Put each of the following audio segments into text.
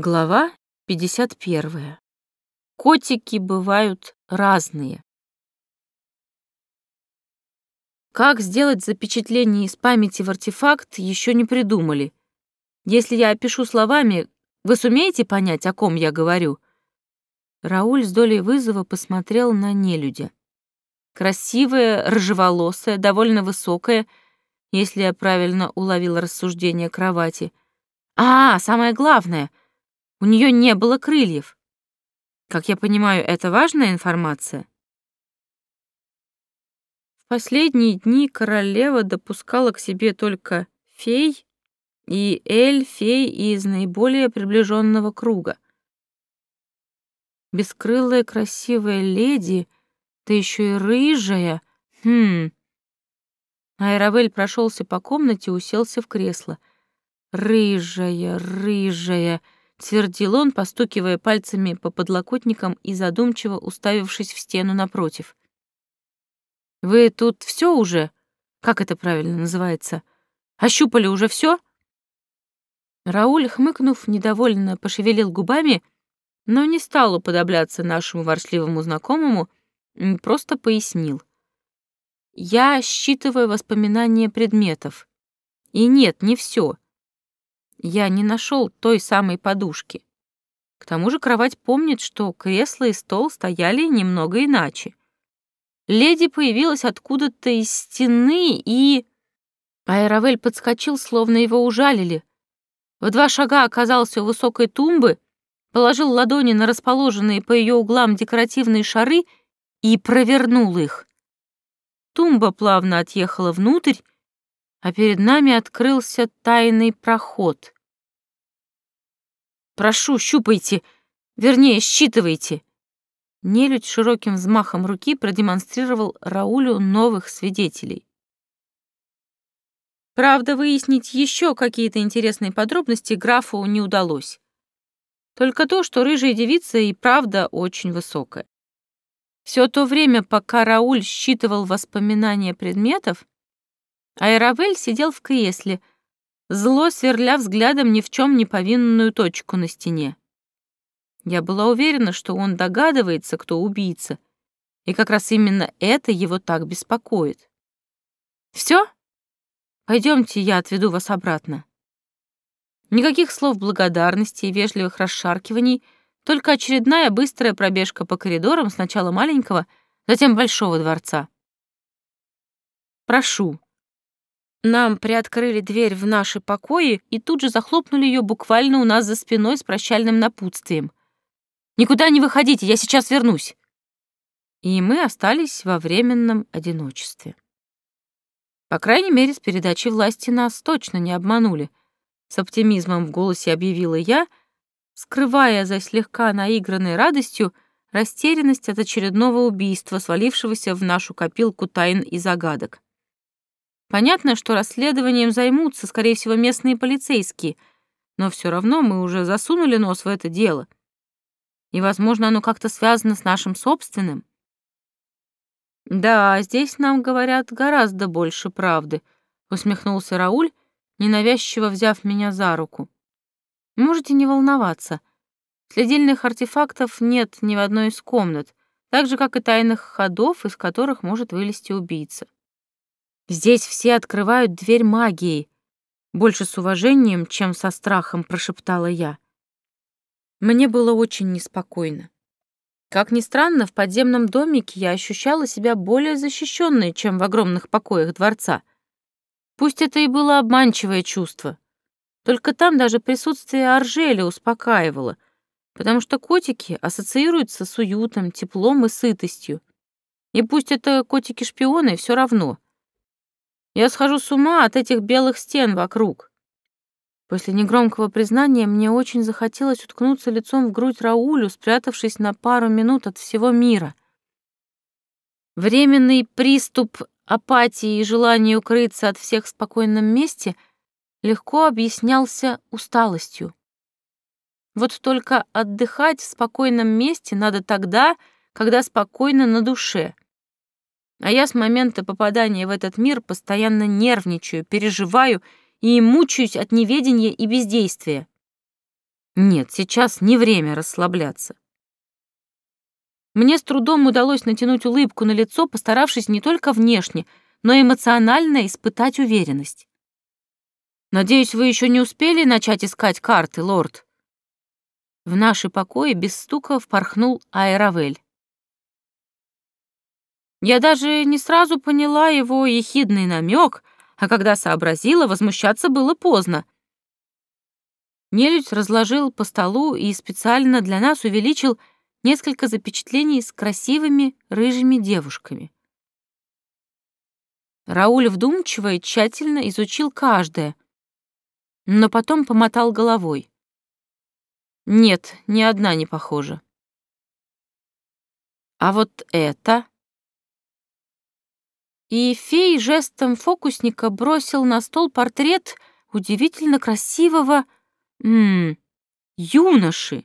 Глава 51. Котики бывают разные. Как сделать запечатление из памяти в артефакт, еще не придумали. Если я опишу словами, вы сумеете понять, о ком я говорю? Рауль с долей вызова посмотрел на нелюдя. Красивая, рыжеволосая, довольно высокая, если я правильно уловила рассуждение кровати. А, самое главное — у нее не было крыльев. Как я понимаю, это важная информация? В последние дни королева допускала к себе только фей и эль-фей из наиболее приближенного круга. Бескрылая красивая леди, да еще и рыжая. Хм. Айравель прошелся по комнате, уселся в кресло. Рыжая, рыжая. Твердил он, постукивая пальцами по подлокотникам и задумчиво уставившись в стену напротив. «Вы тут все уже? Как это правильно называется? Ощупали уже все? Рауль, хмыкнув, недовольно пошевелил губами, но не стал уподобляться нашему ворсливому знакомому, просто пояснил. «Я считываю воспоминания предметов. И нет, не все я не нашел той самой подушки. К тому же кровать помнит, что кресло и стол стояли немного иначе. Леди появилась откуда-то из стены и... Айравель подскочил, словно его ужалили. В два шага оказался у высокой тумбы, положил ладони на расположенные по ее углам декоративные шары и провернул их. Тумба плавно отъехала внутрь, а перед нами открылся тайный проход. «Прошу, щупайте, вернее, считывайте!» Нелюдь широким взмахом руки продемонстрировал Раулю новых свидетелей. Правда, выяснить еще какие-то интересные подробности графу не удалось. Только то, что рыжая девица и правда очень высокая. Все то время, пока Рауль считывал воспоминания предметов, Айравель сидел в кресле, зло сверля взглядом ни в чем не повинную точку на стене. Я была уверена, что он догадывается, кто убийца, и как раз именно это его так беспокоит. Все? Пойдемте, я отведу вас обратно. Никаких слов благодарности и вежливых расшаркиваний, только очередная быстрая пробежка по коридорам сначала маленького, затем большого дворца. Прошу, нам приоткрыли дверь в наши покои и тут же захлопнули ее буквально у нас за спиной с прощальным напутствием. «Никуда не выходите, я сейчас вернусь!» И мы остались во временном одиночестве. По крайней мере, с передачей власти нас точно не обманули. С оптимизмом в голосе объявила я, скрывая за слегка наигранной радостью растерянность от очередного убийства, свалившегося в нашу копилку тайн и загадок. Понятно, что расследованием займутся, скорее всего, местные полицейские, но все равно мы уже засунули нос в это дело. И, возможно, оно как-то связано с нашим собственным. «Да, здесь нам говорят гораздо больше правды», — усмехнулся Рауль, ненавязчиво взяв меня за руку. «Можете не волноваться. Следильных артефактов нет ни в одной из комнат, так же, как и тайных ходов, из которых может вылезти убийца. Здесь все открывают дверь магией. Больше с уважением, чем со страхом, прошептала я. Мне было очень неспокойно. Как ни странно, в подземном домике я ощущала себя более защищенной, чем в огромных покоях дворца. Пусть это и было обманчивое чувство. Только там даже присутствие Аржели успокаивало, потому что котики ассоциируются с уютом, теплом и сытостью. И пусть это котики-шпионы, все равно — я схожу с ума от этих белых стен вокруг. После негромкого признания мне очень захотелось уткнуться лицом в грудь Раулю, спрятавшись на пару минут от всего мира. Временный приступ апатии и желания укрыться от всех в спокойном месте легко объяснялся усталостью. Вот только отдыхать в спокойном месте надо тогда, когда спокойно на душе — а я с момента попадания в этот мир постоянно нервничаю, переживаю и мучаюсь от неведения и бездействия. Нет, сейчас не время расслабляться. Мне с трудом удалось натянуть улыбку на лицо, постаравшись не только внешне, но эмоционально испытать уверенность. «Надеюсь, вы еще не успели начать искать карты, лорд?» В наши покои без стука впорхнул Аэровель. Я даже не сразу поняла его ехидный намек, а когда сообразила, возмущаться было поздно. Нелюдь разложил по столу и специально для нас увеличил несколько запечатлений с красивыми рыжими девушками. Рауль вдумчиво и тщательно изучил каждое, но потом помотал головой. Нет, ни одна не похожа. А вот это... И фей жестом фокусника бросил на стол портрет удивительно красивого... М -м, юноши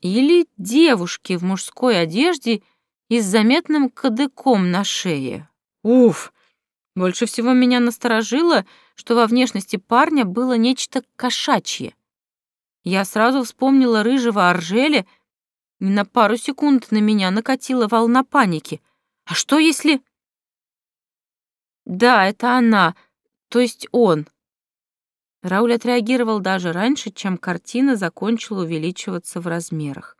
или девушки в мужской одежде и с заметным кадыком на шее. Уф! Больше всего меня насторожило, что во внешности парня было нечто кошачье. Я сразу вспомнила рыжего Аржеля, и на пару секунд на меня накатила волна паники. А что если... Да, это она, то есть он. Рауль отреагировал даже раньше, чем картина закончила увеличиваться в размерах.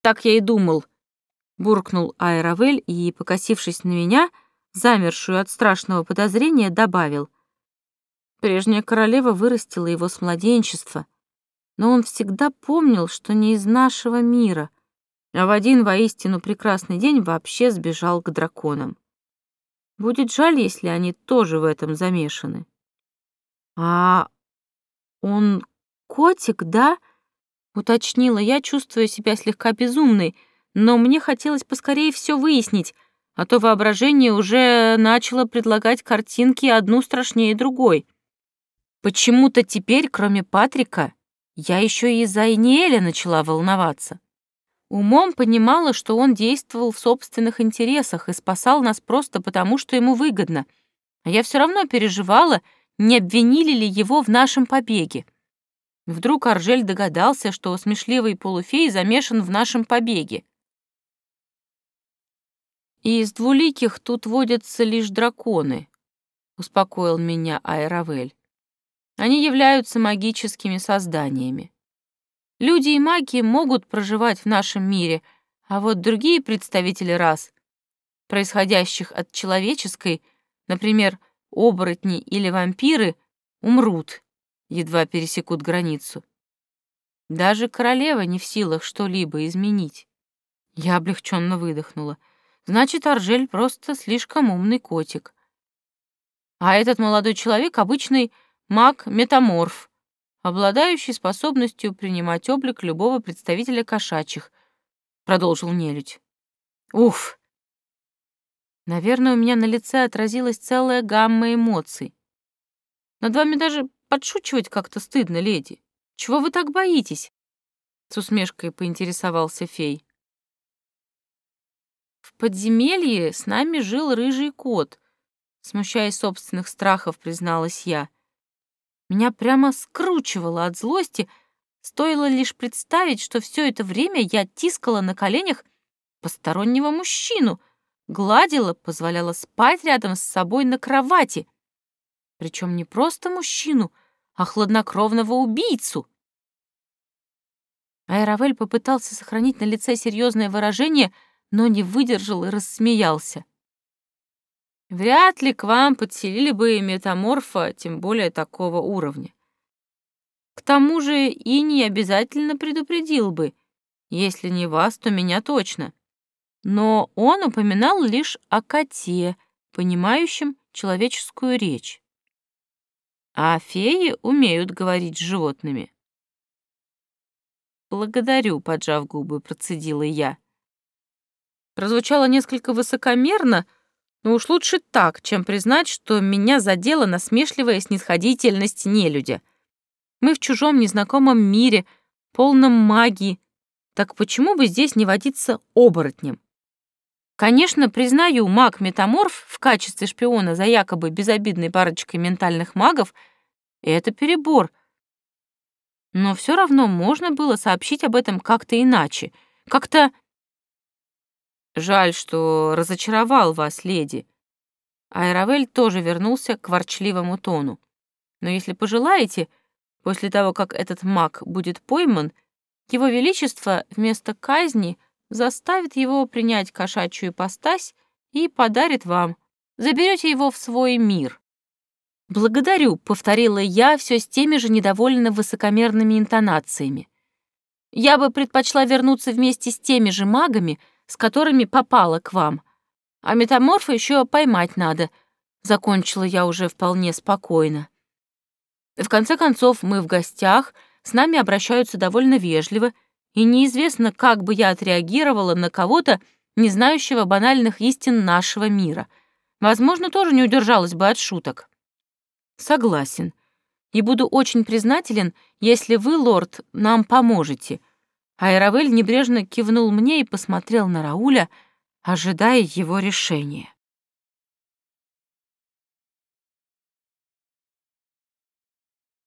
«Так я и думал», — буркнул Айравель и, покосившись на меня, замершую от страшного подозрения, добавил. Прежняя королева вырастила его с младенчества, но он всегда помнил, что не из нашего мира, а в один воистину прекрасный день вообще сбежал к драконам. Будет жаль, если они тоже в этом замешаны. «А он котик, да?» — уточнила я, чувствуя себя слегка безумной, но мне хотелось поскорее все выяснить, а то воображение уже начало предлагать картинки одну страшнее другой. Почему-то теперь, кроме Патрика, я еще и из-за Иниэля начала волноваться. Умом понимала, что он действовал в собственных интересах и спасал нас просто потому, что ему выгодно, а я все равно переживала, не обвинили ли его в нашем побеге. Вдруг Аржель догадался, что смешливый полуфей замешан в нашем побеге. «И из двуликих тут водятся лишь драконы», — успокоил меня Айравель. «Они являются магическими созданиями. Люди и маги могут проживать в нашем мире, а вот другие представители рас, происходящих от человеческой, например, — оборотни или вампиры умрут, едва пересекут границу. Даже королева не в силах что-либо изменить. Я облегченно выдохнула. Значит, Аржель просто слишком умный котик. А этот молодой человек — обычный маг-метаморф, обладающий способностью принимать облик любого представителя кошачьих, — продолжил нелюдь. Уф! Наверное, у меня на лице отразилась целая гамма эмоций. Над вами даже подшучивать как-то стыдно, леди. Чего вы так боитесь? С усмешкой поинтересовался фей. В подземелье с нами жил рыжий кот. Смущаясь собственных страхов, призналась я. Меня прямо скручивало от злости, стоило лишь представить, что все это время я тискала на коленях постороннего мужчину — гладила, позволяла спать рядом с собой на кровати. Причем не просто мужчину, а хладнокровного убийцу. Айравель попытался сохранить на лице серьезное выражение, но не выдержал и рассмеялся. Вряд ли к вам подселили бы метаморфа, тем более такого уровня. К тому же и не обязательно предупредил бы. Если не вас, то меня точно но он упоминал лишь о коте, понимающем человеческую речь. А феи умеют говорить с животными. «Благодарю», — поджав губы, процедила я. Прозвучало несколько высокомерно, но уж лучше так, чем признать, что меня задела насмешливая снисходительность нелюдя. Мы в чужом незнакомом мире, полном магии. Так почему бы здесь не водиться оборотнем? Конечно, признаю, маг-метаморф в качестве шпиона за якобы безобидной парочкой ментальных магов — это перебор. Но все равно можно было сообщить об этом как-то иначе. Как-то... Жаль, что разочаровал вас, леди. Айравель тоже вернулся к ворчливому тону. Но если пожелаете, после того, как этот маг будет пойман, его Величество вместо казни заставит его принять кошачью ипостась и подарит вам. Заберете его в свой мир. «Благодарю», — повторила я все с теми же недовольно высокомерными интонациями. «Я бы предпочла вернуться вместе с теми же магами, с которыми попала к вам. А метаморфа еще поймать надо», — закончила я уже вполне спокойно. В конце концов, мы в гостях, с нами обращаются довольно вежливо, и неизвестно, как бы я отреагировала на кого-то, не знающего банальных истин нашего мира. Возможно, тоже не удержалась бы от шуток. Согласен. И буду очень признателен, если вы, лорд, нам поможете. Айравель небрежно кивнул мне и посмотрел на Рауля, ожидая его решения.